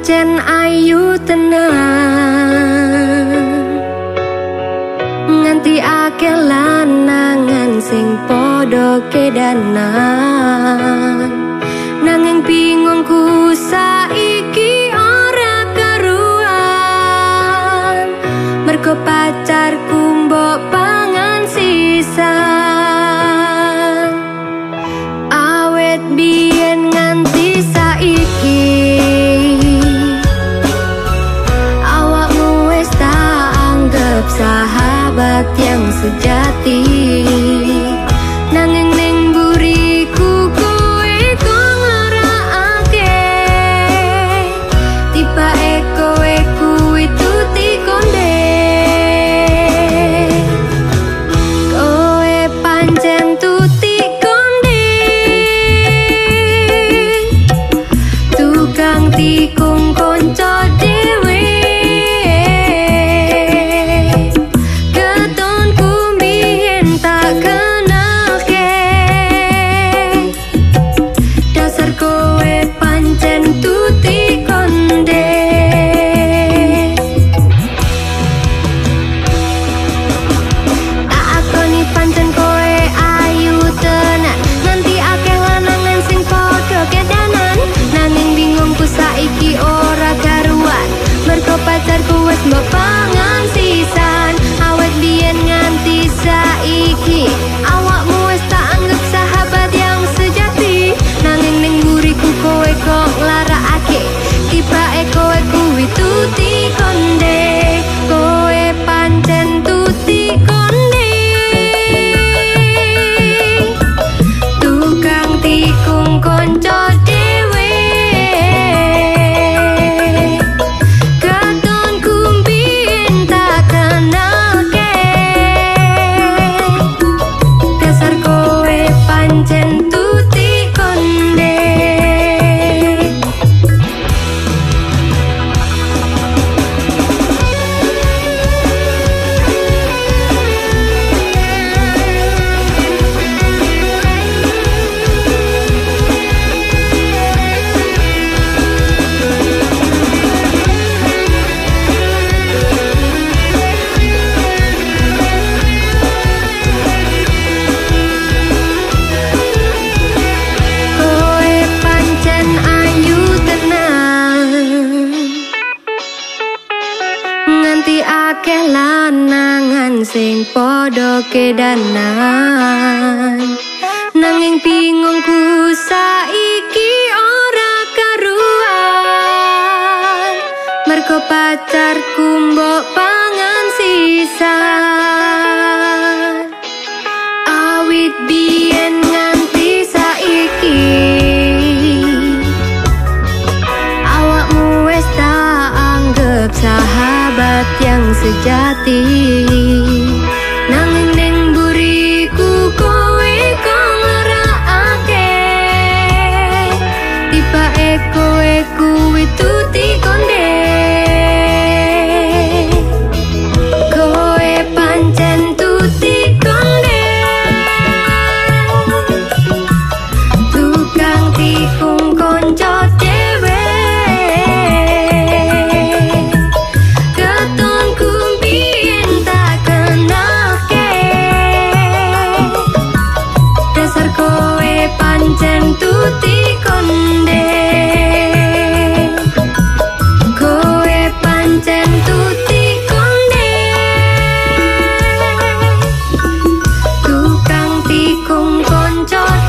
pancen ayu tenan. Nganti akeh lanangan sing padha kedanan. Nanging bingungku saiki sahabat yang sejati. sing padha kedanan. Nanging bingungku saiki ora karuan. Mergo pacarku mbok pangan sisa. sahabat yang sejati. Nanging ning buriku kowe kong ake Tiba e kowe kuwi tuti John.